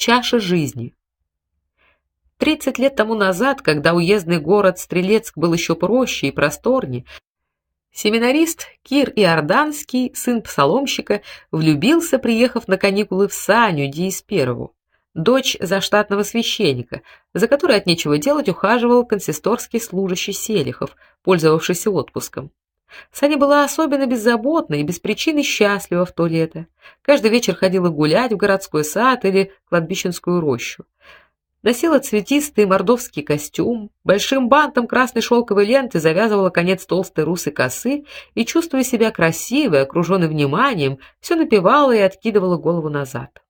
Чаша жизни. Тридцать лет тому назад, когда уездный город Стрелецк был еще проще и просторнее, семинарист Кир Иорданский, сын псаломщика, влюбился, приехав на каникулы в Саню Диисперову, дочь заштатного священника, за которой от нечего делать ухаживал консисторский служащий Селихов, пользовавшийся отпуском. Саня была особенно беззаботна и без причины счастлива в то лето. Каждый вечер ходила гулять в городской сад или кладбищенскую рощу. Носила цветистый мордовский костюм, большим бантом красной шелковой ленты завязывала конец толстой русой косы и, чувствуя себя красивой, окруженной вниманием, все напевала и откидывала голову назад.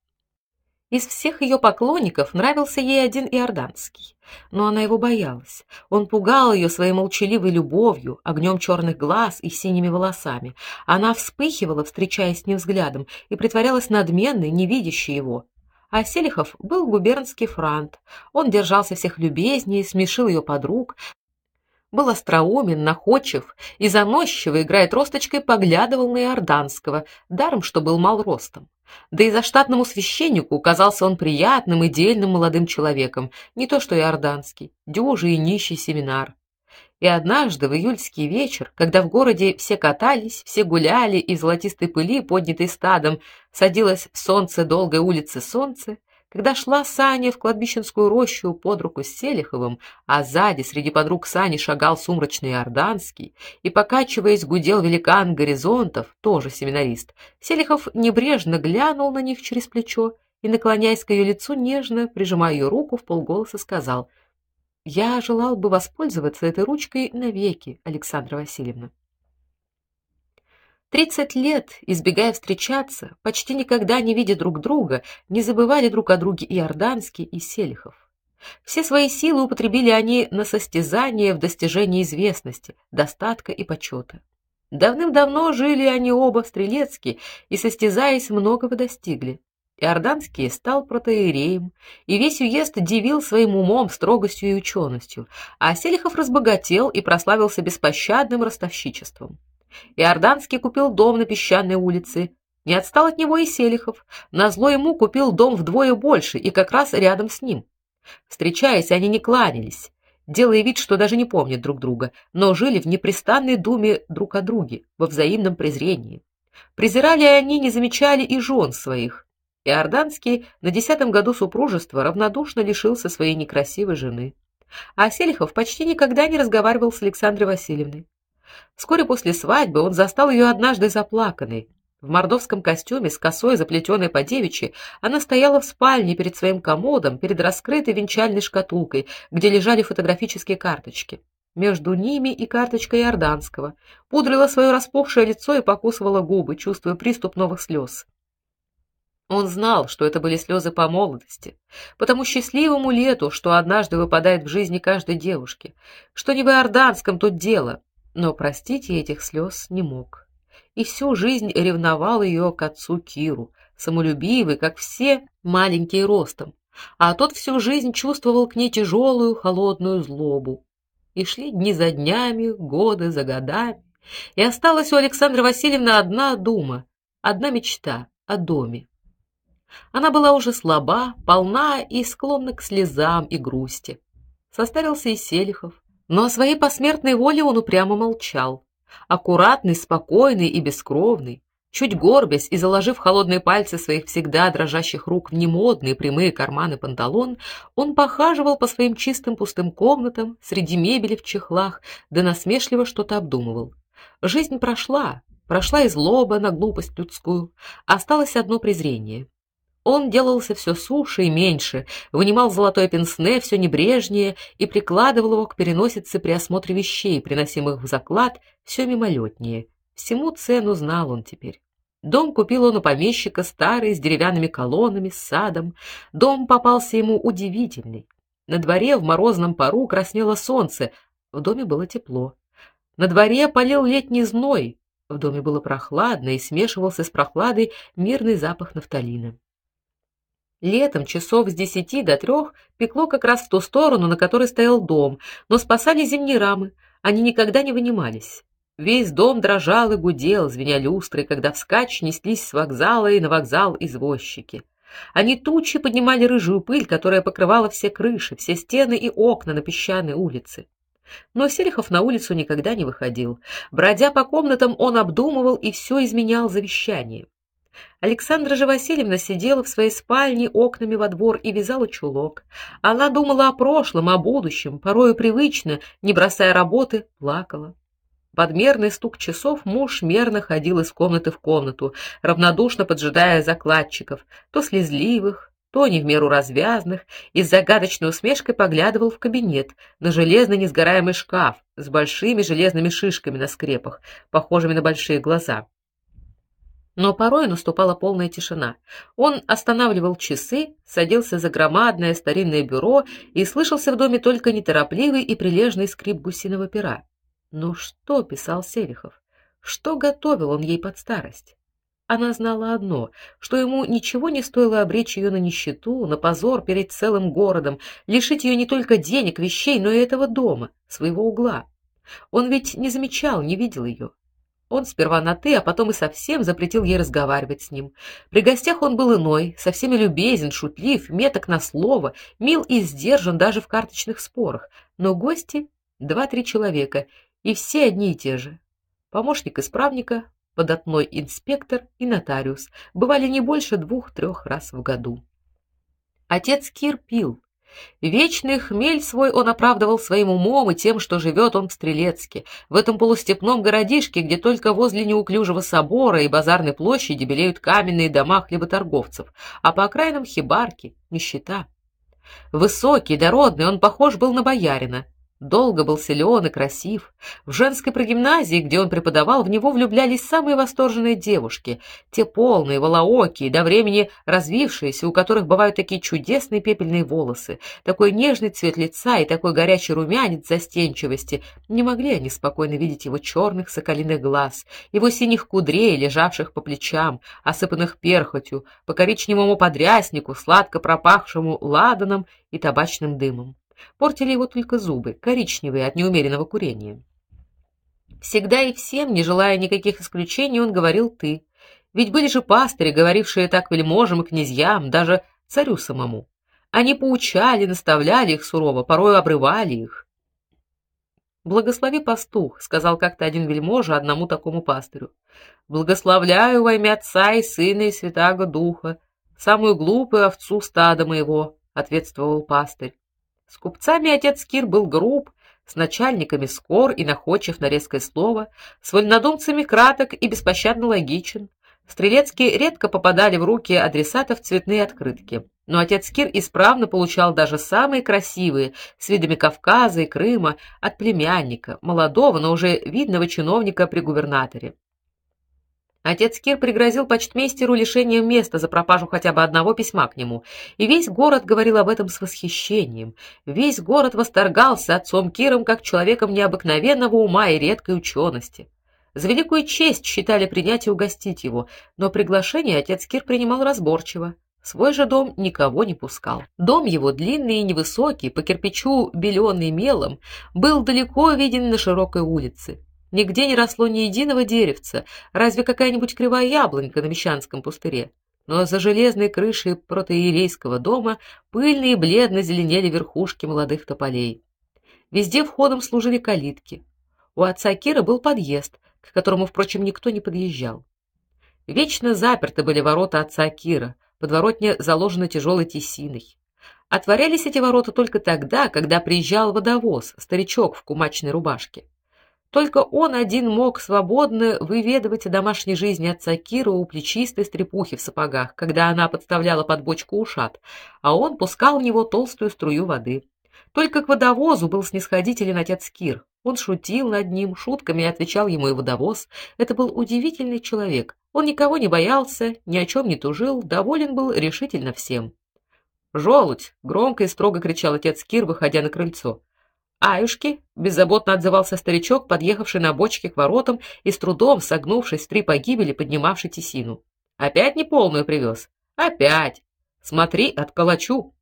Из всех ее поклонников нравился ей один иорданский, но она его боялась. Он пугал ее своей молчаливой любовью, огнем черных глаз и синими волосами. Она вспыхивала, встречаясь с ним взглядом, и притворялась надменной, не видящей его. А Селихов был губернский франт. Он держался всех любезнее, смешил ее подруг, был остроумен, находчив и заносчиво, играя тросточкой, поглядывал на Иорданского, даром что был мал ростом. Да и за штатному священнику казался он приятным и дельным молодым человеком, не то что Иорданский, дюжий и нищий семинар. И однажды в июльский вечер, когда в городе все катались, все гуляли, и в золотистой пыли, поднятой стадом, садилось солнце долгой улицы солнце, когда шла Саня в кладбищенскую рощу под руку с Селиховым, а сзади среди подруг Сани шагал сумрачный Орданский, и покачиваясь гудел великан горизонтов, тоже семинарист. Селихов небрежно глянул на них через плечо и, наклоняясь к ее лицу, нежно прижимая ее руку, в полголоса сказал: "Я желал бы воспользоваться этой ручкой навеки, Александра Васильевна". Тридцать лет, избегая встречаться, почти никогда не видя друг друга, не забывали друг о друге и Орданский, и Селихов. Все свои силы употребили они на состязание в достижении известности, достатка и почета. Давным-давно жили они оба в Стрелецке и состязаясь многого достигли. Иорданский стал протоиереем, и весь уезд дивил своим умом, строгостью и ученостью, а Селихов разбогател и прославился беспощадным ростовщичеством. Иорданский купил дом на песчаной улице. Не отстал от него и Селихов. Назло ему купил дом вдвое больше и как раз рядом с ним. Встречаясь, они не кланялись, делая вид, что даже не помнят друг друга, но жили в непрестанной думе друг о друге, во взаимном презрении. Презирали они, не замечали и жен своих. Иорданский на десятом году супружества равнодушно лишился своей некрасивой жены. А Селихов почти никогда не разговаривал с Александрой Васильевной. Вскоре после свадьбы он застал ее однажды заплаканной. В мордовском костюме с косой, заплетенной по девичьи, она стояла в спальне перед своим комодом, перед раскрытой венчальной шкатулкой, где лежали фотографические карточки. Между ними и карточкой Иорданского. Пудрила свое распухшее лицо и покусывала губы, чувствуя приступ новых слез. Он знал, что это были слезы по молодости, по тому счастливому лету, что однажды выпадает в жизни каждой девушки, что не в Иорданском тут дело, но простить ей этих слез не мог. И всю жизнь ревновал ее к отцу Киру, самолюбивый, как все, маленький ростом, а тот всю жизнь чувствовал к ней тяжелую, холодную злобу. И шли дни за днями, годы за годами, и осталась у Александры Васильевны одна дума, одна мечта о доме. Она была уже слаба, полна и склонна к слезам и грусти. Состарился и Селихов, но о своей посмертной воле он упрямо молчал. Аккуратный, спокойный и бескровный, чуть горбясь и заложив холодные пальцы своих всегда дрожащих рук в немодные прямые карманы панталон, он похаживал по своим чистым пустым комнатам среди мебели в чехлах, да насмешливо что-то обдумывал. Жизнь прошла, прошла и злоба на глупость людскую, осталось одно презрение. Он делался все суше и меньше, вынимал золотое пенсне все небрежнее и прикладывал его к переносице при осмотре вещей, приносимых в заклад, все мимолетнее. Всему цену знал он теперь. Дом купил он у помещика старый, с деревянными колоннами, с садом. Дом попался ему удивительный. На дворе в морозном пару краснело солнце, в доме было тепло. На дворе полил летний зной, в доме было прохладно и смешивался с прохладой мирный запах нафталина. Летом часов с десяти до трех пекло как раз в ту сторону, на которой стоял дом, но спасали зимние рамы, они никогда не вынимались. Весь дом дрожал и гудел, звеня люстры, когда вскачь неслись с вокзала и на вокзал извозчики. Они тучи поднимали рыжую пыль, которая покрывала все крыши, все стены и окна на песчаной улице. Но Селихов на улицу никогда не выходил. Бродя по комнатам, он обдумывал и все изменял завещание. Александра же Васильевна сидела в своей спальне окнами во двор и вязала чулок. Она думала о прошлом, о будущем, порою привычно, не бросая работы, плакала. Под мерный стук часов муж мерно ходил из комнаты в комнату, равнодушно поджидая закладчиков, то слезливых, то не в меру развязных, и с загадочной усмешкой поглядывал в кабинет на железный несгораемый шкаф с большими железными шишками на скрепах, похожими на большие глаза. Но порой наступала полная тишина. Он останавливал часы, садился за громадное старинное бюро, и слышался в доме только неторопливый и прилежный скрип гусиного пера. Но что писал Селихов? Что готовил он ей под старость? Она знала одно, что ему ничего не стоило обречь ее на нищету, на позор перед целым городом, лишить ее не только денег, вещей, но и этого дома, своего угла. Он ведь не замечал, не видел ее. Он сперва на ты, а потом и совсем запретил ей разговаривать с ним. При гостях он был иной, со всеми любезен, шутлив, меток на слово, мил и сдержан даже в карточных спорах. Но гости два-три человека, и все одни и те же. Помощник исправника, податной инспектор и нотариус бывали не больше двух-трех раз в году. Отец Кир пил, Вечный хмель свой он оправдывал своим умом и тем, что живет он в Стрелецке, в этом полустепном городишке, где только возле неуклюжего собора и базарной площади белеют каменные дома хлеботорговцев, а по окраинам хибарки, нищета. Высокий, дородный, он похож был на боярина, Долго был силен и красив. В женской прогимназии, где он преподавал, в него влюблялись самые восторженные девушки, те полные, волоокие, до времени развившиеся, у которых бывают такие чудесные пепельные волосы, такой нежный цвет лица и такой горячий румянец застенчивости. Не могли они спокойно видеть его черных соколиных глаз, его синих кудрей, лежавших по плечам, осыпанных перхотью, по коричневому подряснику, сладко пропахшему ладаном и табачным дымом. Портили его только зубы, коричневые от неумеренного курения. Всегда и всем, не желая никаких исключений, он говорил ты. Ведь были же пастыри, говорившие так вельможам и князьям, даже царю самому. Они поучали, наставляли их сурово, порой обрывали их. Благослови пастух, сказал как-то один вельможа одному такому пастырю. Благословляю во имя Отца и Сына и Святаго Духа, самую глупую овцу стада моего, ответствовал пастырь. С купцами отец Кир был груб, с начальниками скор и находчив на резкое слово, с вольнодумцами краток и беспощадно логичен. Стрелецкие редко попадали в руки адресатов цветные открытки, но отец Кир исправно получал даже самые красивые, с видами Кавказа и Крыма, от племянника, молодого, но уже видного чиновника при губернаторе. Отец Кир пригрозил почтмейстеру лишением места за пропажу хотя бы одного письма к нему, и весь город говорил об этом с восхищением. Весь город восторгался отцом Киром как человеком необыкновенного ума и редкой учености. За великую честь считали принять и угостить его, но приглашение отец Кир принимал разборчиво. В свой же дом никого не пускал. Дом его, длинный и невысокий, по кирпичу беленый мелом, был далеко виден на широкой улице. Нигде не росло ни единого деревца, разве какая-нибудь кривая яблонька на Мещанском пустыре. Но за железной крышей протоиерейского дома пыльно и бледно зеленели верхушки молодых тополей. Везде входом служили калитки. У отца Кира был подъезд, к которому, впрочем, никто не подъезжал. Вечно заперты были ворота отца Кира, подворотня заложена тяжелой тесиной. Отворялись эти ворота только тогда, когда приезжал водовоз, старичок в кумачной рубашке. Только он один мог свободно выведывать о домашней жизни отца Кира у плечистой стрепухи в сапогах, когда она подставляла под бочку ушат, а он пускал в него толстую струю воды. Только к водовозу был снисходителен отец Кир. Он шутил над ним, шутками отвечал ему и водовоз. Это был удивительный человек. Он никого не боялся, ни о чем не тужил, доволен был решительно всем. «Желудь!» — громко и строго кричал отец Кир, выходя на крыльцо. Аюшки, беззаботно отзывался старичок, подъехавший на бочке к воротам и с трудом, согнувшись в три погибели, поднимавший тесину. Опять неполную привез? Опять. Смотри, отколочу.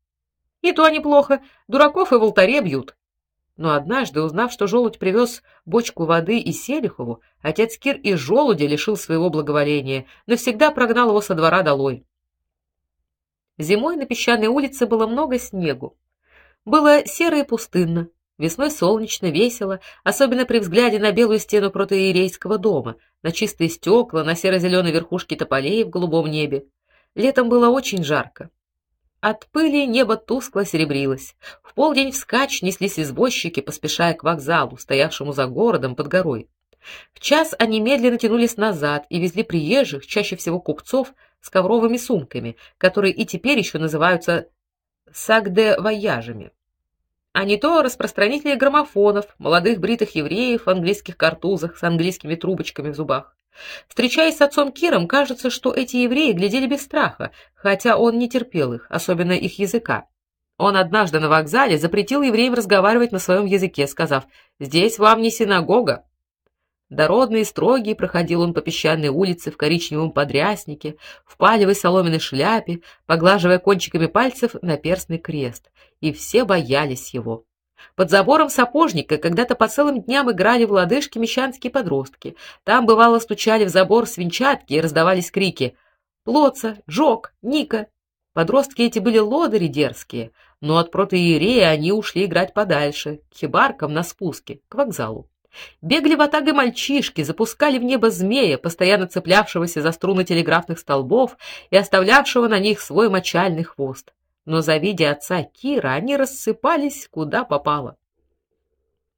И то неплохо, дураков и в алтаре бьют. Но однажды, узнав, что желудь привез бочку воды и Селихову, отец Кир и желудя лишил своего благоволения, навсегда прогнал его со двора долой. Зимой на песчаной улице было много снегу. Было серо и пустынно. Весной солнечно, весело, особенно при взгляде на белую стену протоиерейского дома, на чистые стекла, на серо зеленые верхушки тополей в голубом небе. Летом было очень жарко. От пыли небо тускло серебрилось. В полдень вскачь неслись извозчики, поспешая к вокзалу, стоявшему за городом под горой. В час они медленно тянулись назад и везли приезжих, чаще всего купцов, с ковровыми сумками, которые и теперь еще называются сагде-вояжами а не то распространители граммофонов, молодых бритых евреев в английских картузах с английскими трубочками в зубах. Встречаясь с отцом Киром, кажется, что эти евреи глядели без страха, хотя он не терпел их, особенно их языка. Он однажды на вокзале запретил евреям разговаривать на своем языке, сказав: "Здесь вам не синагога". Дородный и строгий проходил он по песчаной улице в коричневом подряснике, в палевой соломенной шляпе, поглаживая кончиками пальцев наперстный крест, и все боялись его. Под забором сапожника когда-то по целым дням играли в лодыжки мещанские подростки. Там бывало стучали в забор свинчатки и раздавались крики: "Плоца, Жок, Ника!" Подростки эти были лодыри дерзкие, но от протоиерея они ушли играть подальше, к хибаркам на спуске, к вокзалу. Бегали ватагой мальчишки, запускали в небо змея, постоянно цеплявшегося за струны телеграфных столбов и оставлявшего на них свой мочальный хвост. Но завидя отца Кира, они рассыпались куда попало.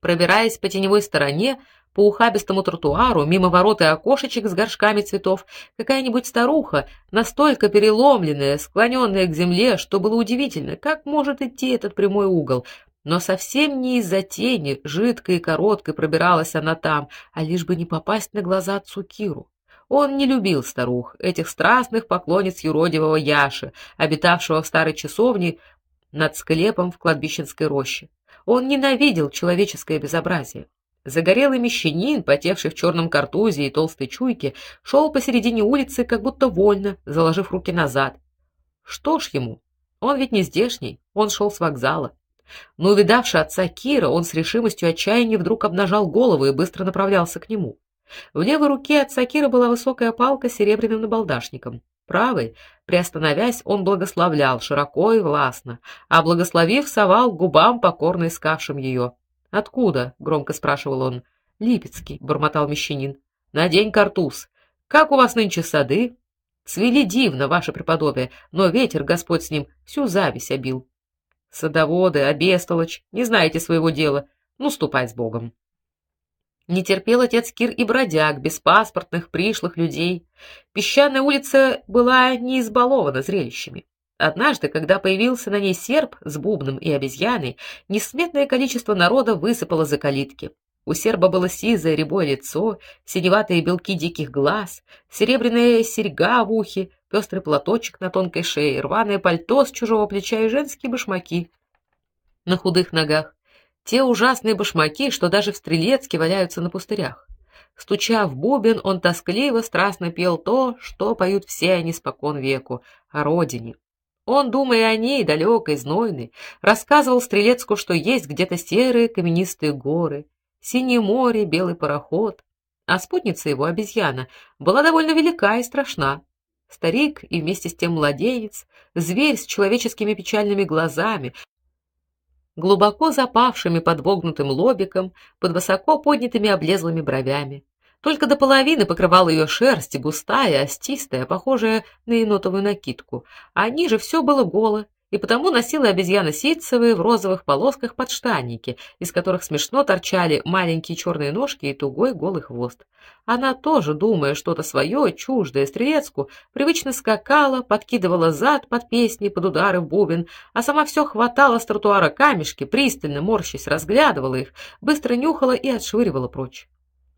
Пробираясь по теневой стороне, по ухабистому тротуару, мимо ворот и окошечек с горшками цветов, какая-нибудь старуха, настолько переломленная, склоненная к земле, что было удивительно, как может идти этот прямой угол, но совсем не из-за тени, жидкой и короткой пробиралась она там, а лишь бы не попасть на глаза отцу Киру. Он не любил старух, этих страстных поклонниц юродивого Яши, обитавшего в старой часовне над склепом в кладбищенской роще. Он ненавидел человеческое безобразие. Загорелый мещанин, потевший в черном картузе и толстой чуйке, шел посередине улицы, как будто вольно, заложив руки назад. Что ж ему? Он ведь не здешний, он шел с вокзала. Но увидавши отца Кира, он с решимостью отчаяния вдруг обнажал голову и быстро направлялся к нему. В левой руке отца Кира была высокая палка с серебряным набалдашником. Правой, приостановясь, он благословлял широко и властно, а благословив, совал к губам покорно искавшим ее. "Откуда?" громко спрашивал он. "Липецкий", бормотал мещанин. "Надень картуз. Как у вас нынче сады?" "Цвели дивно, ваше преподобие, но ветер, Господь с ним, всю зависть обил". Садоводы, обестолочь, не знаете своего дела. Ну, ступай с Богом. Не терпел отец Кир и бродяг, беспаспортных, пришлых людей. Песчаная улица была не избалована зрелищами. Однажды, когда появился на ней серп с бубном и обезьяной, несметное количество народа высыпало за калитки. У серба было сизое рябое лицо, синеватые белки диких глаз, серебряная серьга в ухе, пестрый платочек на тонкой шее, рваное пальто с чужого плеча и женские башмаки на худых ногах. Те ужасные башмаки, что даже в Стрелецке валяются на пустырях. Стуча в бубен, он тоскливо, страстно пел то, что поют все они спокон веку о родине. Он, думая о ней, далекой, знойной, рассказывал Стрелецку, что есть где-то серые каменистые горы, синее море, белый пароход. А спутница его, обезьяна, была довольно велика и страшна. Старик и вместе с тем младенец, зверь с человеческими печальными глазами, глубоко запавшими под вогнутым лобиком, под высоко поднятыми облезлыми бровями. Только до половины покрывала ее шерсть, густая, остистая, похожая на енотовую накидку, а ниже все было голо, и потому носила обезьяна ситцевые в розовых полосках подштанники, из которых смешно торчали маленькие черные ножки и тугой голый хвост. Она тоже, думая что-то свое, чуждое стрелецку, привычно скакала, подкидывала зад под песни, под удары в бубен, а сама все хватала с тротуара камешки, пристально морщась разглядывала их, быстро нюхала и отшвыривала прочь.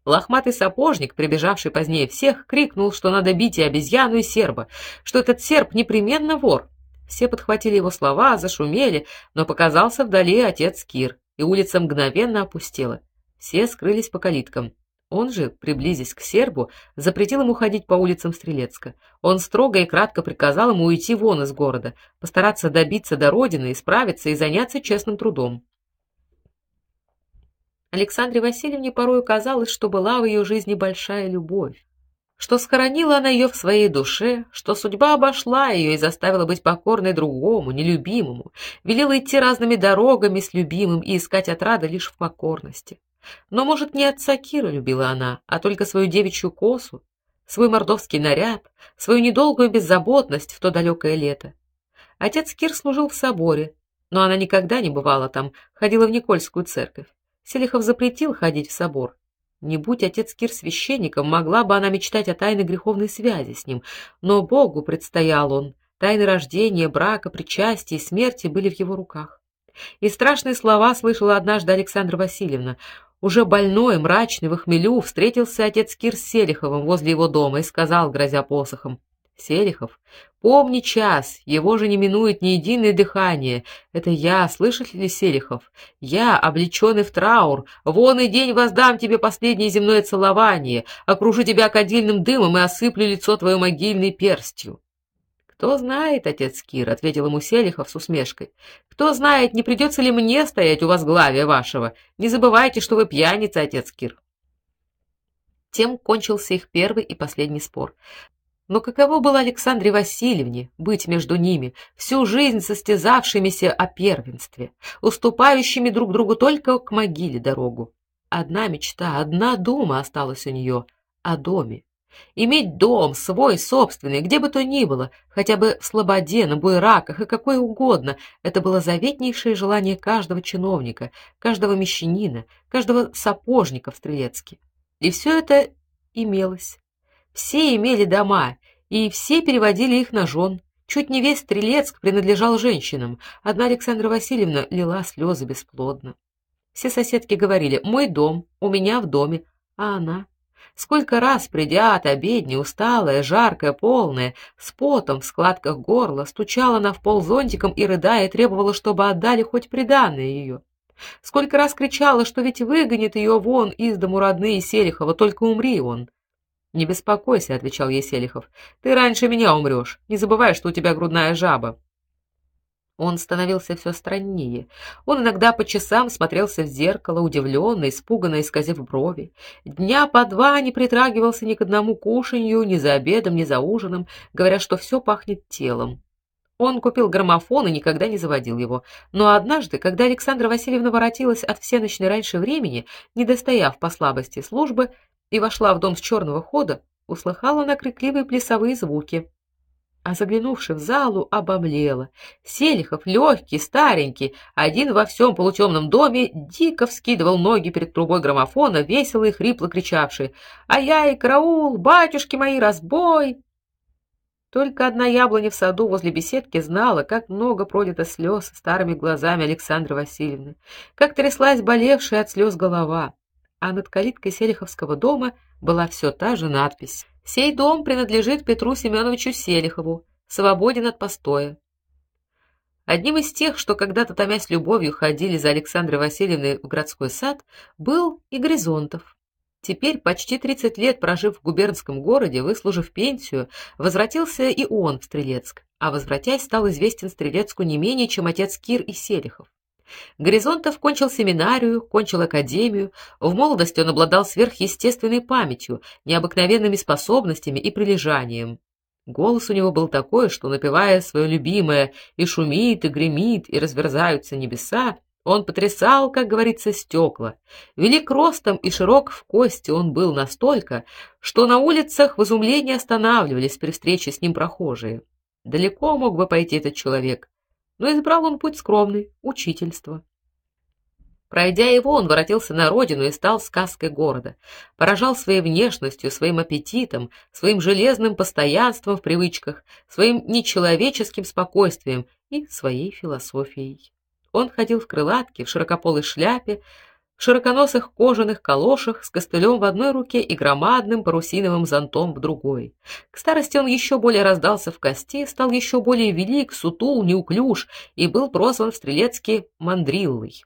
Лохматый сапожник, прибежавший позднее всех, крикнул, что надо бить и обезьяну, и серба, что этот серб непременно вор, все подхватили его слова, зашумели, но показался вдали отец Кир, и улица мгновенно опустела. Все скрылись по калиткам. Он же, приблизясь к сербу, запретил ему ходить по улицам Стрелецка. Он строго и кратко приказал ему уйти вон из города, постараться добиться до родины, исправиться и заняться честным трудом. Александре Васильевне порой казалось, что была в ее жизни большая любовь что схоронила она ее в своей душе, что судьба обошла ее и заставила быть покорной другому, нелюбимому, велела идти разными дорогами с любимым и искать отрады лишь в покорности. Но, может, не отца Кира любила она, а только свою девичью косу, свой мордовский наряд, свою недолгую беззаботность в то далекое лето. Отец Кир служил в соборе, но она никогда не бывала там, ходила в Никольскую церковь. Селихов запретил ходить в собор. Не будь отец Кир священником, могла бы она мечтать о тайной греховной связи с ним, но Богу предстоял он. Тайны рождения, брака, причастия и смерти были в его руках. И страшные слова слышала однажды Александра Васильевна. Уже больной, мрачный, в хмелю, встретился отец Кир с Селиховым возле его дома и сказал, грозя посохом: "Селихов, помни час, его же не минует ни единое дыхание. Это я, слышишь ли, Селихов? Я, облеченный в траур, вон и день воздам тебе последнее земное целование, окружу тебя кадильным дымом и осыплю лицо твое могильной перстью". Кто знает, отец Кир, ответил ему Селихов с усмешкой. Кто знает, не придется ли мне стоять у вас главе вашего? Не забывайте, что вы пьяница, отец Кир. Тем кончился их первый и последний спор. Но каково было Александре Васильевне быть между ними, всю жизнь состязавшимися о первенстве, уступающими друг другу только к могиле дорогу. Одна мечта, одна дума осталась у нее — о доме. Иметь дом свой, собственный, где бы то ни было, хотя бы в Слободе, на Буйраках и какое угодно, это было заветнейшее желание каждого чиновника, каждого мещанина, каждого сапожника в Стрелецке. И все это имелось. Все имели дома, и все переводили их на жен. Чуть не весь Стрелецк принадлежал женщинам. Одна Александра Васильевна лила слезы бесплодно. Все соседки говорили: "Мой дом, у меня в доме", а она Сколько раз, придя от обедни, усталая, жаркая, полная, с потом в складках горла, стучала она в пол зонтиком и рыдая требовала, чтобы отдали хоть приданое ее. Сколько раз кричала, что ведь выгонит ее вон из дому родные Селихова, только умри он. Не беспокойся, отвечал ей Селихов. Ты раньше меня умрешь. Не забывай, что у тебя грудная жаба. Он становился все страннее. Он иногда по часам смотрелся в зеркало, удивленно, испуганно исказив брови. Дня по два не притрагивался ни к одному кушанью, ни за обедом, ни за ужином, говоря, что все пахнет телом. Он купил граммофон и никогда не заводил его. Но однажды, когда Александра Васильевна воротилась от всеночной раньше времени, не достояв по слабости службы, и вошла в дом с черного хода, услыхала она крикливые плясовые звуки а заглянувши в залу, обомлела. Селихов, легкий, старенький, один во всем полутемном доме, дико вскидывал ноги перед трубой граммофона, весело и хрипло кричавший: "Ай-ай, караул, батюшки мои, разбой!" Только одна яблоня в саду возле беседки знала, как много пролито слез старыми глазами Александры Васильевны, как тряслась болевшая от слез голова, а над калиткой Селиховского дома была все та же надпись Сей дом принадлежит Петру Семеновичу Селихову, свободен от постоя. Одним из тех, что когда-то томясь любовью ходили за Александрой Васильевной в городской сад, был и Горизонтов. Теперь, почти 30 лет прожив в губернском городе, выслужив пенсию, возвратился и он в Стрелецк, а возвратясь стал известен Стрелецку не менее, чем отец Кир и Селихов. Горизонтов кончил семинарию, кончил академию. В молодости он обладал сверхъестественной памятью, необыкновенными способностями и прилежанием. Голос у него был такой, что напевая свое любимое «И шумит, и гремит, и разверзаются небеса», он потрясал, как говорится, стекла. Велик ростом и широк в кости он был настолько, что на улицах в изумлении останавливались при встрече с ним прохожие. Далеко мог бы пойти этот человек, но избрал он путь скромный учительство. Пройдя его, он воротился на родину и стал сказкой города. Поражал своей внешностью, своим аппетитом, своим железным постоянством в привычках, своим нечеловеческим спокойствием и своей философией. Он ходил в крылатке, в широкополой шляпе, широконосых кожаных калошах с костылем в одной руке и громадным парусиновым зонтом в другой. К старости он еще более раздался в кости, стал еще более велик, сутул, неуклюж и был прозван в Стрелецке Мандриллой.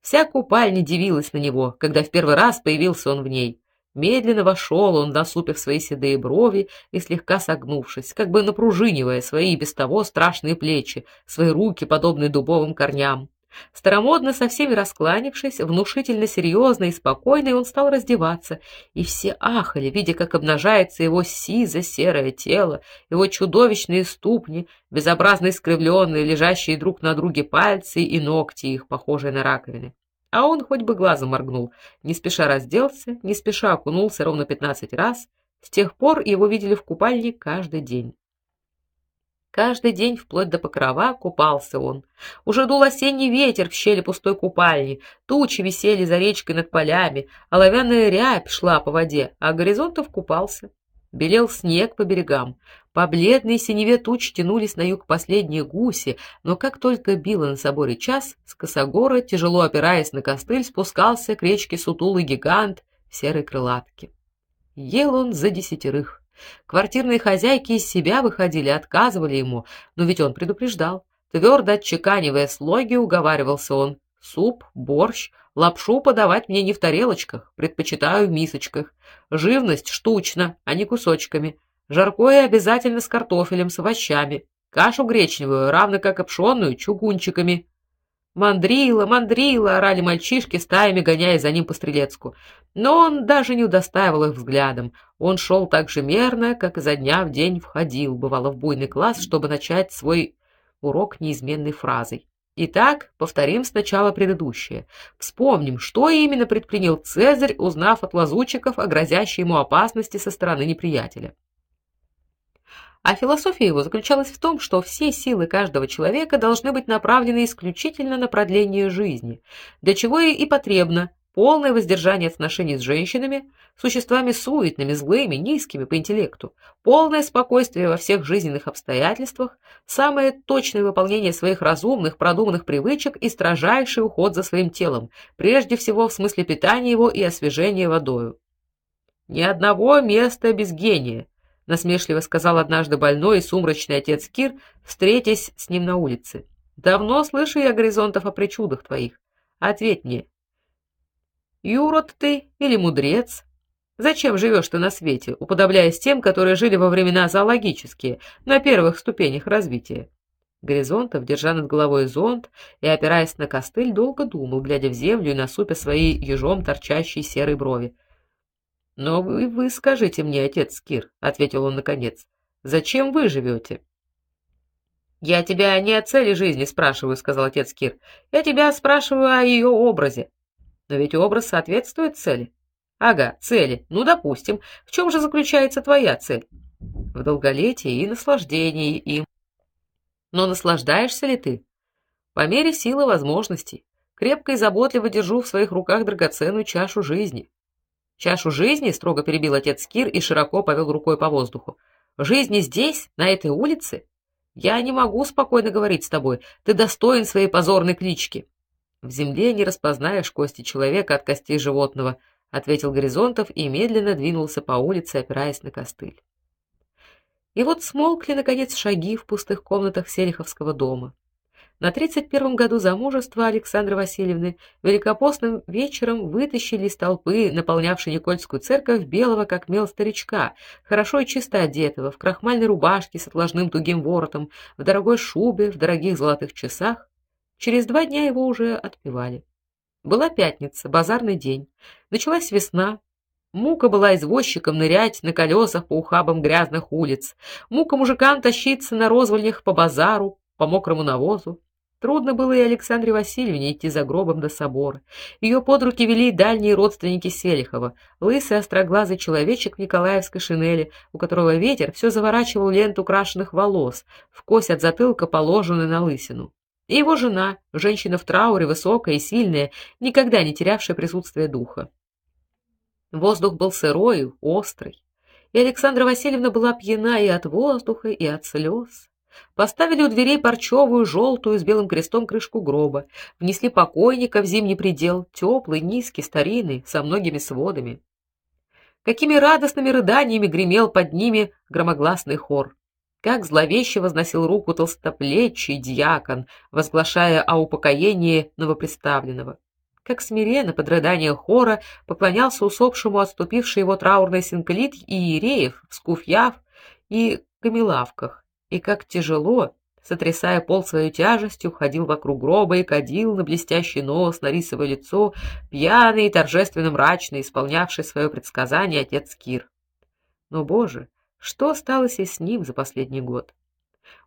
Вся купальня дивилась на него, когда в первый раз появился он в ней. Медленно вошел он, насупив свои седые брови и слегка согнувшись, как бы напружинивая свои без того страшные плечи, свои руки, подобные дубовым корням Старомодно со всеми раскланившись, внушительно серьезный и спокойный, он стал раздеваться, и все ахали, видя, как обнажается его сизо-серое тело, его чудовищные ступни, безобразно искривленные, лежащие друг на друге пальцы и ногти их, похожие на раковины. А он хоть бы глазом моргнул, не спеша разделся, не спеша окунулся ровно пятнадцать раз. С тех пор его видели в купальне каждый день. Каждый день вплоть до покрова купался он. Уже дул осенний ветер в щели пустой купальни, тучи висели за речкой над полями, оловянная рябь шла по воде, а горизонтов купался. Белел снег по берегам. По бледной синеве туч тянулись на юг последние гуси, но как только било на соборе час, с косогора, тяжело опираясь на костыль, спускался к речке сутулый гигант в серой крылатке. Ел он за десятерых. Квартирные хозяйки из себя выходили, отказывали ему, но ведь он предупреждал. Твердо отчеканивая слоги, уговаривался он: суп, борщ, лапшу подавать мне не в тарелочках, предпочитаю в мисочках. Живность штучно, а не кусочками. Жаркое обязательно с картофелем, с овощами. Кашу гречневую, равно как и пшённую, чугунчиками. Мандрила, мандрила, орали мальчишки, стаями гоняя за ним по стрелецку. Но он даже не удостаивал их взглядом. Он шел так же мерно, как изо дня в день входил, бывало в буйный класс, чтобы начать свой урок неизменной фразой. Итак, повторим сначала предыдущее. Вспомним, что именно предпринял Цезарь, узнав от лазутчиков о грозящей ему опасности со стороны неприятеля. А философия его заключалась в том, что все силы каждого человека должны быть направлены исключительно на продление жизни, для чего и потребно полное воздержание отношений с женщинами, существами суетными, злыми, низкими по интеллекту, полное спокойствие во всех жизненных обстоятельствах, самое точное выполнение своих разумных, продуманных привычек и строжайший уход за своим телом, прежде всего в смысле питания его и освежения водою. Ни одного места без гения, насмешливо сказал однажды больной и сумрачный отец Кир, встретясь с ним на улице. Давно слышу я горизонтов о причудах твоих. Ответь мне. Юрод ты или мудрец? Зачем живешь ты на свете, уподобляясь тем, которые жили во времена зоологические, на первых ступенях развития? Горизонтов, держа над головой зонт и опираясь на костыль, долго думал, глядя в землю и насупя свои ежом торчащие серые брови. Но вы, вы скажите мне, отец Кир, ответил он наконец. Зачем вы живете?» Я тебя не о цели жизни спрашиваю, сказал отец Кир. Я тебя спрашиваю о ее образе. Но ведь образ соответствует цели. Ага, цели. Ну, допустим. В чем же заключается твоя цель? В долголетии и наслаждении им. Но наслаждаешься ли ты? По мере силы возможностей. Крепко и заботливо держу в своих руках драгоценную чашу жизни. Чашу жизни строго перебил отец Кир и широко повел рукой по воздуху. Жизни здесь, на этой улице? Я не могу спокойно говорить с тобой. Ты достоин своей позорной клички. В земле не распознаешь кости человека от костей животного, ответил Горизонтов и медленно двинулся по улице, опираясь на костыль. И вот смолкли наконец шаги в пустых комнатах Селиховского дома. На 31-м году замужества Александры Васильевны великопостным вечером вытащили из толпы, наполнявшей Никольскую церковь, белого как мел старичка, хорошо и чисто одетого, в крахмальной рубашке с отложным тугим воротом, в дорогой шубе, в дорогих золотых часах. Через два дня его уже отпевали. Была пятница, базарный день. Началась весна. Мука была извозчиком нырять на колесах по ухабам грязных улиц. Мука мужикам тащиться на розвольнях по базару, по мокрому навозу. Трудно было и Александре Васильевне идти за гробом до собора. Ее под руки вели дальние родственники Селихова, лысый остроглазый человечек в николаевской шинели, у которого ветер все заворачивал ленту крашеных волос, в кость от затылка положенной на лысину. И его жена, женщина в трауре, высокая и сильная, никогда не терявшая присутствие духа. Воздух был сырой, острый, и Александра Васильевна была пьяна и от воздуха, и от слез. Поставили у дверей парчевую желтую с белым крестом крышку гроба, внесли покойника в зимний предел, теплый, низкий, старинный, со многими сводами. Какими радостными рыданиями гремел под ними громогласный хор. Как зловеще возносил руку толстоплечий диакон, возглашая о упокоении новоприставленного. Как смиренно под рыдание хора поклонялся усопшему отступивший его траурный синклит и иереев в скуфьях и камелавках, и как тяжело, сотрясая пол своей тяжестью, ходил вокруг гроба и кадил на блестящий нос, на рисовое лицо, пьяный и торжественно мрачный, исполнявший свое предсказание отец Кир. Но, боже, что стало с ним за последний год?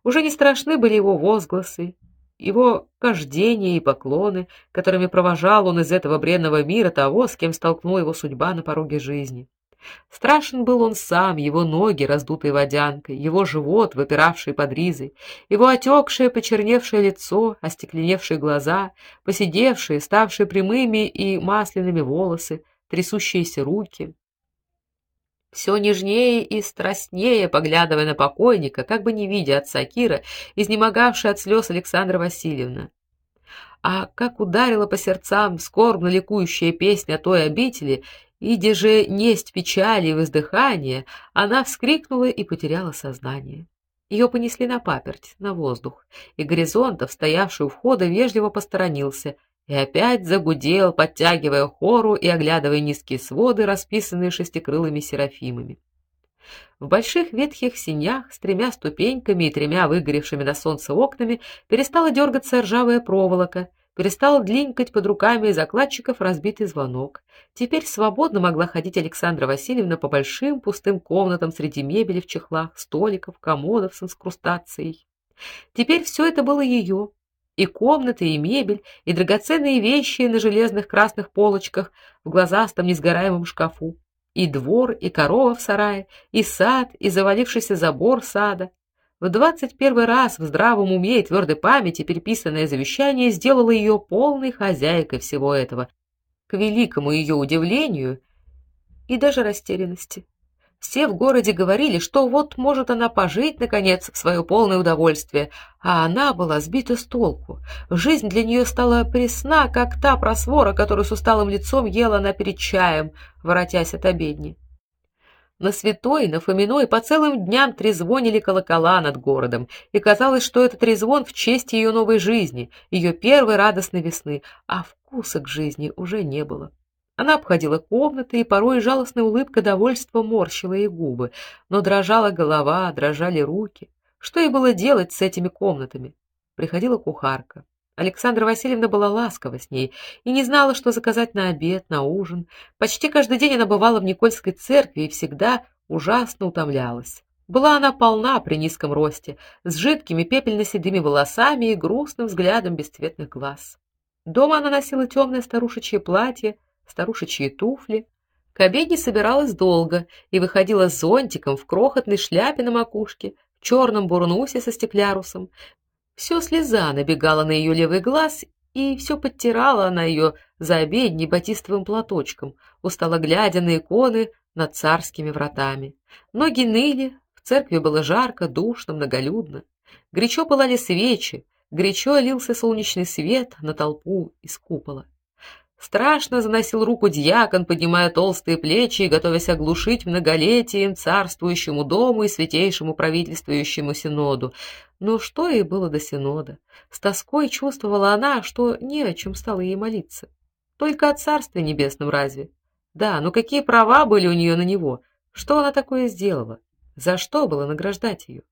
Уже не страшны были его возгласы, его кождения и поклоны, которыми провожал он из этого бренного мира того, с кем столкнула его судьба на пороге жизни. Страшен был он сам, его ноги, раздутые водянкой, его живот, выпиравший под ризой, его отекшее, почерневшее лицо, остекленевшие глаза, поседевшие, ставшие прямыми и масляными волосы, трясущиеся руки. Все нежнее и страстнее, поглядывая на покойника, как бы не видя отца Кира, изнемогавшей от слез Александра Васильевна. А как ударила по сердцам скорбно ликующая песня той обители, Идя же несть печали и воздыхания, она вскрикнула и потеряла сознание. Ее понесли на паперть, на воздух, и горизонтов, стоявший у входа, вежливо посторонился и опять загудел, подтягивая хору и оглядывая низкие своды, расписанные шестикрылыми серафимами. В больших ветхих синях с тремя ступеньками и тремя выгоревшими на солнце окнами перестала дергаться ржавая проволока — перестал длинкать под руками закладчиков разбитый звонок. Теперь свободно могла ходить Александра Васильевна по большим пустым комнатам среди мебели в чехлах, столиков, комодов с инкрустацией. Теперь все это было ее. И комнаты, и мебель, и драгоценные вещи на железных красных полочках в глазастом несгораемом шкафу, и двор, и корова в сарае, и сад, и завалившийся забор сада, в двадцать первый раз в здравом уме и твердой памяти переписанное завещание сделало ее полной хозяйкой всего этого, к великому ее удивлению и даже растерянности. Все в городе говорили, что вот может она пожить наконец в свое полное удовольствие, а она была сбита с толку. Жизнь для нее стала пресна, как та просвора, которую с усталым лицом ела она перед чаем, воротясь от обедни. На Святой, на Фоминой по целым дням трезвонили колокола над городом, и казалось, что этот трезвон в честь ее новой жизни, ее первой радостной весны, а вкуса к жизни уже не было. Она обходила комнаты, и порой жалостная улыбка довольства морщила ей губы, но дрожала голова, дрожали руки. Что ей было делать с этими комнатами? Приходила кухарка. Александра Васильевна была ласкова с ней и не знала, что заказать на обед, на ужин. Почти каждый день она бывала в Никольской церкви и всегда ужасно утомлялась. Была она полна при низком росте, с жидкими пепельно-седыми волосами и грустным взглядом бесцветных глаз. Дома она носила темное старушечье платье, старушечьи туфли. К обедне собиралась долго и выходила с зонтиком в крохотной шляпе на макушке, в черном бурнусе со стеклярусом, все слеза набегала на ее левый глаз, и все подтирала она ее за обедней батистовым платочком, устало глядя на иконы над царскими вратами. Ноги ныли, в церкви было жарко, душно, многолюдно. Горячо пылали свечи, горячо лился солнечный свет на толпу из купола. Страшно заносил руку дьякон, поднимая толстые плечи и готовясь оглушить многолетием царствующему дому и святейшему правительствующему синоду. Но что ей было до синода? С тоской чувствовала она, что не о чем стало ей молиться. Только о Царстве Небесном разве? Да, но какие права были у нее на него? Что она такое сделала? За что было награждать ее?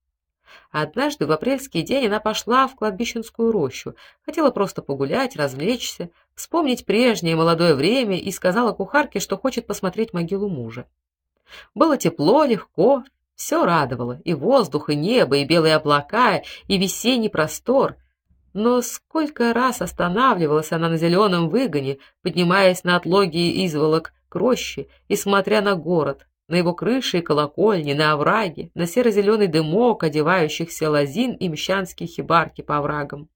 Однажды в апрельский день она пошла в кладбищенскую рощу, хотела просто погулять, развлечься, вспомнить прежнее молодое время и сказала кухарке, что хочет посмотреть могилу мужа. Было тепло, легко, все радовало: и воздух, и небо, и белые облака, и весенний простор. Но сколько раз останавливалась она на зеленом выгоне, поднимаясь на отлоги изволок к роще и смотря на город, на его крыши и колокольни, на овраги, на серо-зеленый дымок одевающихся лозин и мещанские хибарки по оврагам.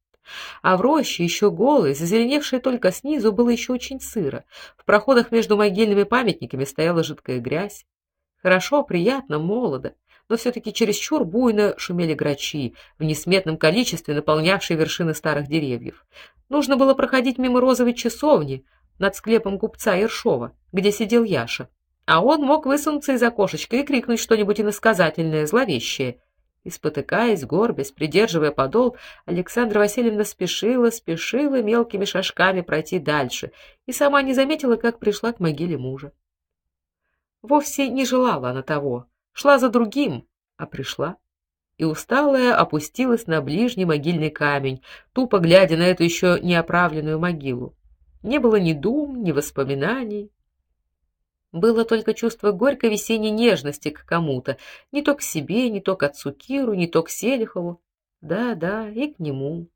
А в роще еще голой, зазеленевшей только снизу, было еще очень сыро. В проходах между могильными памятниками стояла жидкая грязь. Хорошо, приятно, молодо, но все таки чересчур буйно шумели грачи, в несметном количестве наполнявшие вершины старых деревьев. Нужно было проходить мимо розовой часовни над склепом купца Ершова, где сидел Яша а он мог высунуться из окошечка и крикнуть что-нибудь иносказательное, зловещее. И спотыкаясь, горбясь, придерживая подол, Александра Васильевна спешила, спешила мелкими шажками пройти дальше и сама не заметила, как пришла к могиле мужа. Вовсе не желала она того, шла за другим, а пришла. и усталая опустилась на ближний могильный камень, тупо глядя на эту еще не оправленную могилу. Не было ни дум, ни воспоминаний. Было только чувство горькой весенней нежности к кому-то, не то к себе, не то к отцу Киру, не то к Селихову. Да, да, и к нему.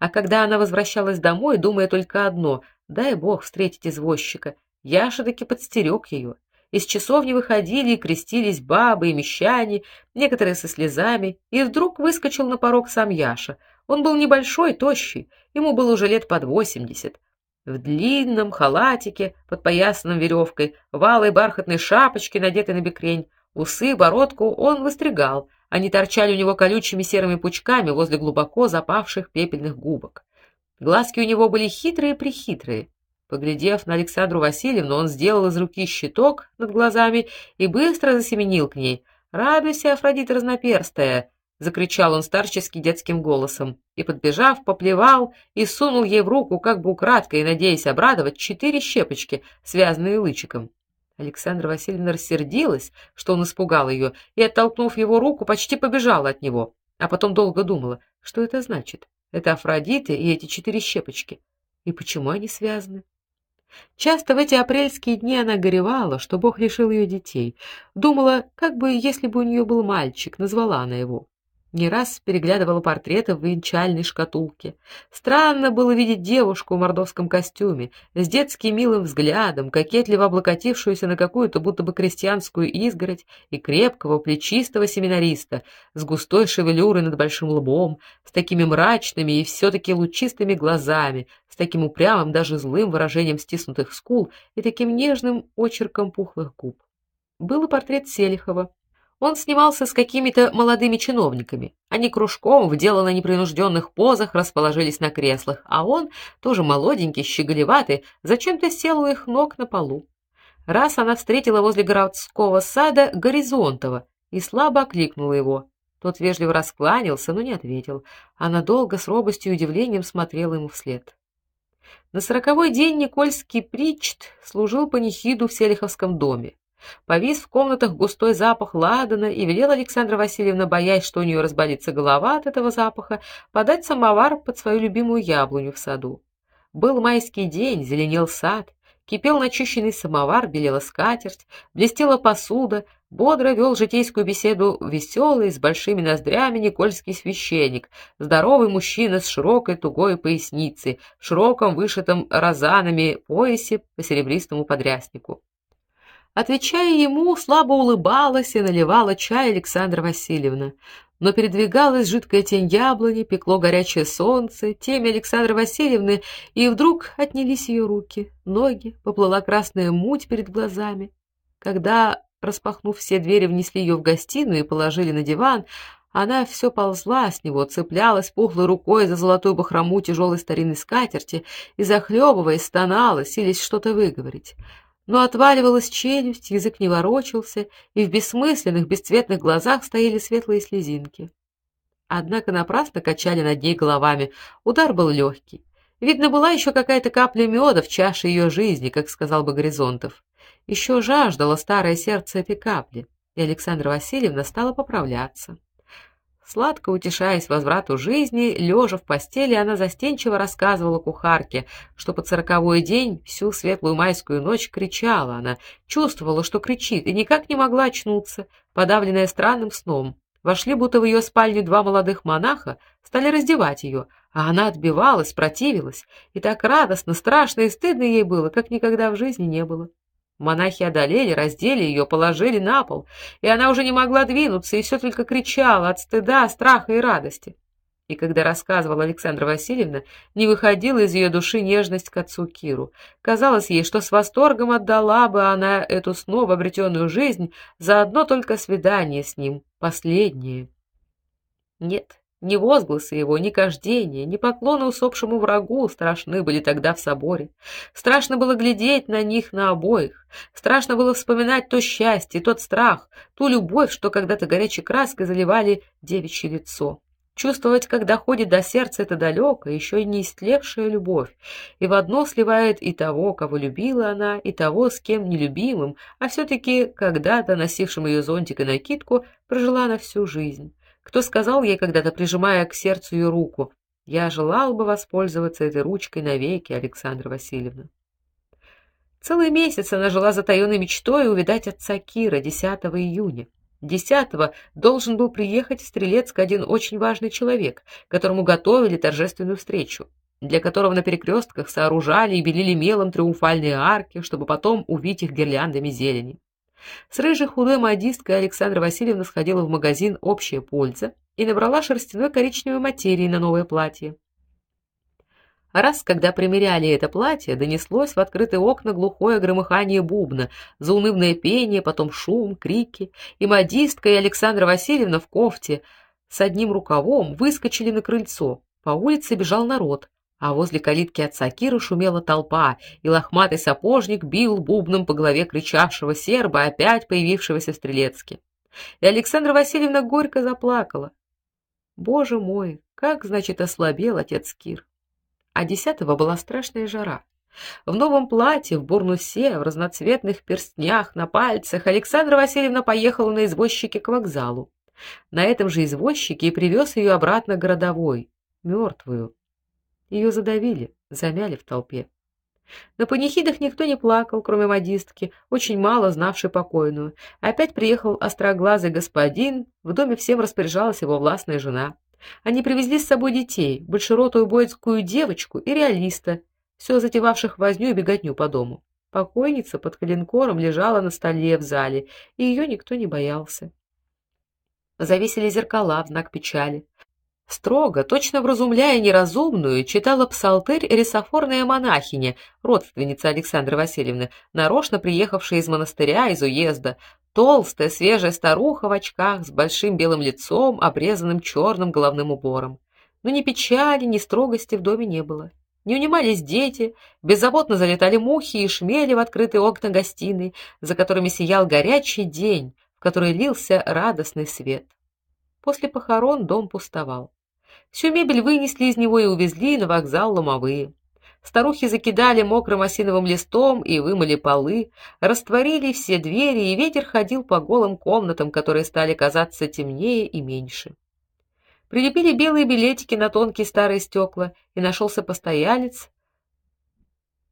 А когда она возвращалась домой, думая только одно: дай бог встретить извозчика. Яша таки подстерег ее. Из часовни выходили и крестились бабы и мещане, некоторые со слезами, и вдруг выскочил на порог сам Яша. Он был небольшой, тощий, ему было уже лет под восемьдесят. В длинном халатике, подпоясанном веревкой, в алой бархатной шапочке, надетой на бекрень, усы, бородку он выстригал, они торчали у него колючими серыми пучками возле глубоко запавших пепельных губок. Глазки у него были хитрые-прихитрые. Поглядев на Александру Васильевну, он сделал из руки щиток над глазами и быстро засеменил к ней. "Радуйся, Афродита разноперстая", закричал он старчески детским голосом и подбежав, поплевал и сунул ей в руку, как бы украдкой, надеясь обрадовать, четыре щепочки, связанные лычиком. Александра Васильевна рассердилась, что он испугал ее, и оттолкнув его руку, почти побежала от него, а потом долго думала, что это значит. Это Афродита и эти четыре щепочки. И почему они связаны? Часто в эти апрельские дни она горевала, что Бог лишил ее детей. Думала, как бы, если бы у нее был мальчик, назвала она его не раз переглядывала портреты в венчальной шкатулке. Странно было видеть девушку в мордовском костюме, с детским милым взглядом, кокетливо облокотившуюся на какую-то будто бы крестьянскую изгородь, и крепкого, плечистого семинариста с густой шевелюрой над большим лбом, с такими мрачными и все таки лучистыми глазами, с таким упрямым, даже злым выражением стиснутых скул и таким нежным очерком пухлых губ. Был и портрет Селихова, он снимался с какими-то молодыми чиновниками. Они кружком в делано непринужденных позах расположились на креслах, а он, тоже молоденький, щеголеватый, зачем-то сел у их ног на полу. Раз она встретила возле городского сада Горизонтова и слабо окликнула его. Тот вежливо раскланялся, но не ответил. Она долго с робостью и удивлением смотрела ему вслед. На сороковой день Никольский причт служил панихиду в Селиховском доме. Повис в комнатах густой запах ладана, и велела Александра Васильевна, боясь, что у нее разболится голова от этого запаха, подать самовар под свою любимую яблоню в саду. Был майский день, зеленел сад, кипел начищенный самовар, белела скатерть, блестела посуда, бодро вел житейскую беседу веселый, с большими ноздрями никольский священник, здоровый мужчина с широкой тугой поясницей, в широком вышитом розанами поясе по серебристому подряснику. Отвечая ему, слабо улыбалась и наливала чай Александра Васильевна. Но передвигалась жидкая тень яблони, пекло горячее солнце, теме Александры Васильевны, и вдруг отнялись ее руки, ноги, поплыла красная муть перед глазами. Когда, распахнув все двери, внесли ее в гостиную и положили на диван, она все ползла с него, цеплялась пухлой рукой за золотую бахрому тяжелой старинной скатерти и захлебываясь, стонала, силясь что-то выговорить но отваливалась челюсть, язык не ворочался, и в бессмысленных, бесцветных глазах стояли светлые слезинки. Однако напрасно качали над ней головами. Удар был легкий. Видно, была еще какая-то капля меда в чаше ее жизни, как сказал бы Горизонтов. Еще жаждало старое сердце этой капли, и Александра Васильевна стала поправляться. Сладко утешаясь возврату жизни, лежа в постели, она застенчиво рассказывала кухарке, что под сороковой день всю светлую майскую ночь кричала она, чувствовала, что кричит, и никак не могла очнуться, подавленная странным сном. Вошли будто в ее спальню два молодых монаха, стали раздевать ее, а она отбивалась, противилась, и так радостно, страшно и стыдно ей было, как никогда в жизни не было. Монахи одолели, раздели ее, положили на пол, и она уже не могла двинуться и все только кричала от стыда, страха и радости. И когда рассказывала Александра Васильевна, не выходила из ее души нежность к отцу Киру. Казалось ей, что с восторгом отдала бы она эту снова обретенную жизнь за одно только свидание с ним, последнее. Нет, ни возгласы его, ни кождение, ни поклоны усопшему врагу страшны были тогда в соборе. Страшно было глядеть на них на обоих. Страшно было вспоминать то счастье, тот страх, ту любовь, что когда-то горячей краской заливали девичье лицо. Чувствовать, когда ходит до сердца это далекая, еще и не истлевшая любовь, и в одно сливает и того, кого любила она, и того, с кем нелюбимым, а все таки когда-то носившим ее зонтик и накидку, прожила она всю жизнь Кто сказал ей когда-то, прижимая к сердцу ее руку: "Я желал бы воспользоваться этой ручкой навеки, Александра Васильевна"? Целый месяц она жила затаённой мечтой увидать отца Кира 10 июня. 10 должен был приехать в Стрелецк один очень важный человек, которому готовили торжественную встречу, для которого на перекрестках сооружали и белили мелом триумфальные арки, чтобы потом увить их гирляндами зелени. С рыжей худой модисткой Александра Васильевна сходила в магазин «Общая польза» и набрала шерстяной коричневой материи на новое платье. Раз, когда примеряли это платье, донеслось в открытые окна глухое громыхание бубна, заунывное пение, потом шум, крики, и модистка и Александра Васильевна в кофте с одним рукавом выскочили на крыльцо. По улице бежал народ, а возле калитки отца Кира шумела толпа, и лохматый сапожник бил бубном по голове кричавшего серба, опять появившегося в Стрелецке. И Александра Васильевна горько заплакала. Боже мой, как, значит, ослабел отец Кир а десятого была страшная жара. В новом платье, в бурнусе, в разноцветных перстнях на пальцах Александра Васильевна поехала на извозчике к вокзалу. На этом же извозчике и привез ее обратно городовой, мертвую. Ее задавили, замяли в толпе. На панихидах никто не плакал, кроме модистки, очень мало знавшей покойную. Опять приехал остроглазый господин, в доме всем распоряжалась его властная жена. Они привезли с собой детей, большеротую бойцкую девочку и реалиста, все затевавших возню и беготню по дому. Покойница под коленкором лежала на столе в зале, и ее никто не боялся. Завесили зеркала в знак печали. Строго, точно вразумляя неразумную, читала псалтырь рисофорная монахиня, родственница Александры Васильевны, нарочно приехавшая из монастыря из уезда, толстая, свежая старуха в очках с большим белым лицом, обрезанным черным головным убором. Но ни печали, ни строгости в доме не было. Не унимались дети, беззаботно залетали мухи и шмели в открытые окна гостиной, за которыми сиял горячий день, в который лился радостный свет. После похорон дом пустовал. Всю мебель вынесли из него и увезли на вокзал ломовые. Старухи закидали мокрым осиновым листом и вымыли полы, растворили все двери, и ветер ходил по голым комнатам, которые стали казаться темнее и меньше. Прилепили белые билетики на тонкие старые стекла, и нашелся постоялец,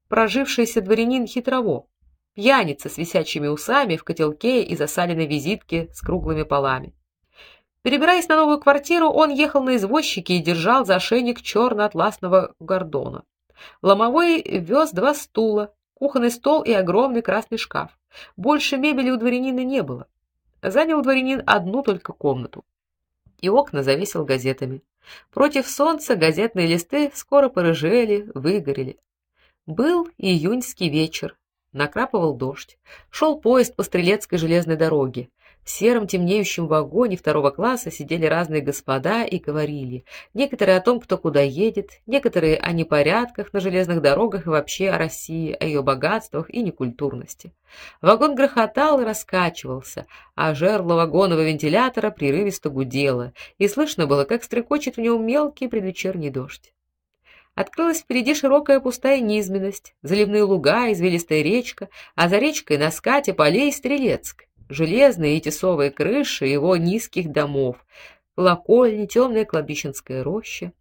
прожившийся дворянин хитрово, пьяница с висячими усами в котелке и засаленной визитке с круглыми полами. Перебираясь на новую квартиру, он ехал на извозчике и держал за ошейник черно-атласного гордона. Ломовой вез два стула, кухонный стол и огромный красный шкаф. Больше мебели у дворянина не было. Занял дворянин одну только комнату. И окна завесил газетами. Против солнца газетные листы скоро порыжели, выгорели. Был июньский вечер. Накрапывал дождь. Шел поезд по Стрелецкой железной дороге. В сером темнеющем вагоне второго класса сидели разные господа и говорили. Некоторые о том, кто куда едет, некоторые о непорядках на железных дорогах и вообще о России, о ее богатствах и некультурности. Вагон грохотал и раскачивался, а жерло вагонного вентилятора прерывисто гудело, и слышно было, как стрекочет в нем мелкий предвечерний дождь. Открылась впереди широкая пустая низменность, заливные луга, извилистая речка, а за речкой на скате полей Стрелецк железные и тесовые крыши его низких домов, колокольни, темная кладбищенская роща.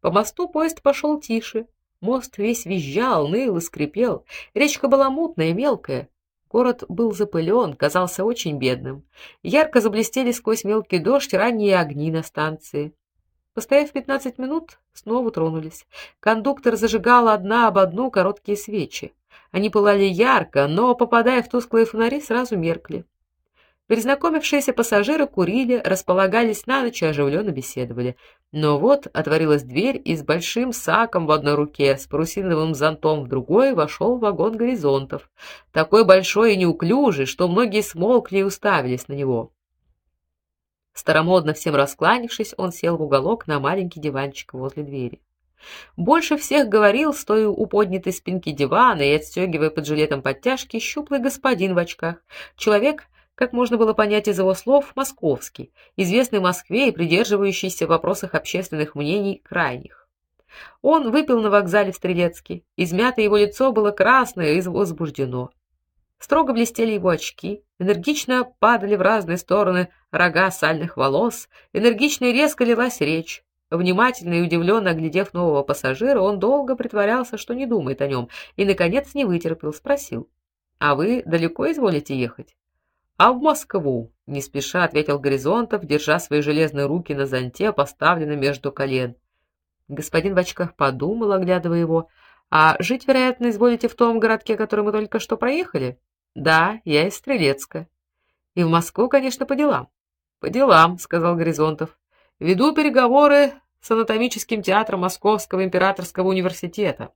По мосту поезд пошел тише. Мост весь визжал, ныл и скрипел. Речка была мутная мелкая. Город был запылен, казался очень бедным. Ярко заблестели сквозь мелкий дождь ранние огни на станции. Постояв 15 минут, снова тронулись. Кондуктор зажигал одна об одну короткие свечи. Они пылали ярко, но, попадая в тусклые фонари, сразу меркли. Перезнакомившиеся пассажиры курили, располагались на ночь и оживленно беседовали. Но вот отворилась дверь, и с большим саком в одной руке, с парусиновым зонтом в другой, вошел вагон горизонтов, такой большой и неуклюжий, что многие смолкли и уставились на него. Старомодно всем раскланившись, он сел в уголок на маленький диванчик возле двери. Больше всех говорил, стоя у поднятой спинки дивана и отстегивая под жилетом подтяжки, щуплый господин в очках, человек, как можно было понять из его слов, московский, известный в Москве и придерживающийся в вопросах общественных мнений крайних. Он выпил на вокзале в Стрелецке, измятое его лицо было красное и возбуждено. Строго блестели его очки, энергично падали в разные стороны рога сальных волос, энергично и резко лилась речь. Внимательно и удивленно оглядев нового пассажира, он долго притворялся, что не думает о нем, и наконец не вытерпел, спросил: "А вы далеко изволите ехать?" "А в Москву", не спеша ответил Горизонтов, держа свои железные руки на зонте, поставленном между колен. Господин в очках подумал, оглядывая его: "А жить, вероятно, изволите в том городке, который мы только что проехали?" "Да, я из Стрелецка. И в Москву, конечно, по делам". "По делам", сказал Горизонтов. Веду переговоры с анатомическим театром Московского императорского университета.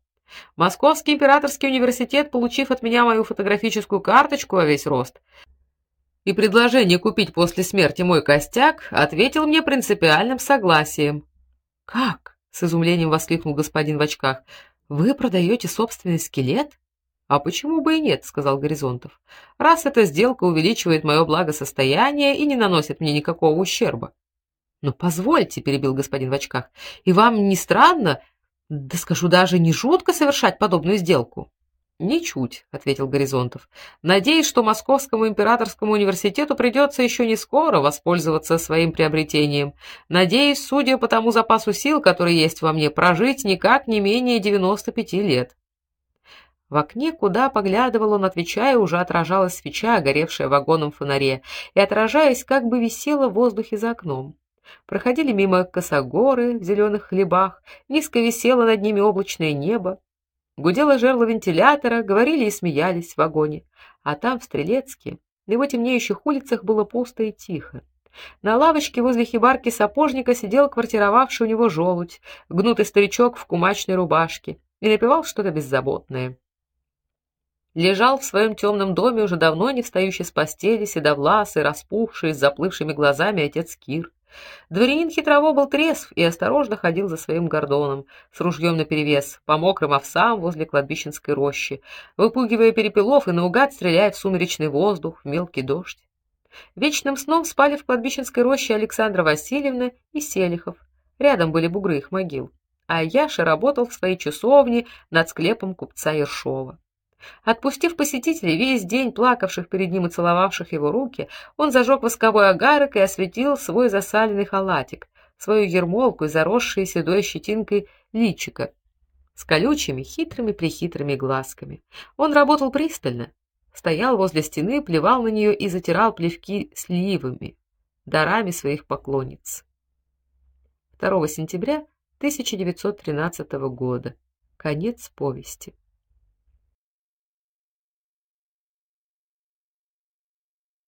Московский императорский университет, получив от меня мою фотографическую карточку во весь рост и предложение купить после смерти мой костяк, ответил мне принципиальным согласием. Как? с изумлением воскликнул господин в очках. Вы продаете собственный скелет? А почему бы и нет, сказал Горизонтов. Раз эта сделка увеличивает мое благосостояние и не наносит мне никакого ущерба. "Но позвольте", перебил господин в очках. "И вам не странно, да скажу даже не жутко совершать подобную сделку?" "Ничуть", ответил Горизонтов. "Надеюсь, что Московскому императорскому университету придется еще не скоро воспользоваться своим приобретением. Надеюсь, судя по тому запасу сил, который есть во мне, прожить никак не менее девяносто пяти лет". В окне, куда поглядывал он, отвечая, уже отражалась свеча, горевшая в вагонном фонаре, и отражаясь, как бы висела в воздухе за окном. Проходили мимо косогоры в зеленых хлебах, низко висело над ними облачное небо. Гудело жерло вентилятора, говорили и смеялись в вагоне. А там, в Стрелецке, на его темнеющих улицах было пусто и тихо. На лавочке возле хибарки сапожника сидел квартировавший у него желудь, гнутый старичок в кумачной рубашке, и напевал что-то беззаботное. Лежал в своем темном доме уже давно не встающий с постели, седовласый, распухший, с заплывшими глазами отец Кир. Дворянин хитрово был трезв и осторожно ходил за своим гордоном с ружьем наперевес по мокрым овсам возле кладбищенской рощи, выпугивая перепелов и наугад стреляя в сумеречный воздух, в мелкий дождь. Вечным сном спали в кладбищенской роще Александра Васильевна и Селихов. Рядом были бугры их могил. А Яша работал в своей часовне над склепом купца Ершова. Отпустив посетителей, весь день плакавших перед ним и целовавших его руки, он зажег восковой огарок и осветил свой засаленный халатик, свою ермолку и заросшие седой щетинкой личико с колючими, хитрыми-прихитрыми глазками. Он работал пристально, стоял возле стены, плевал на нее и затирал плевки сливами, дарами своих поклонниц. 2 сентября 1913 года. Конец повести.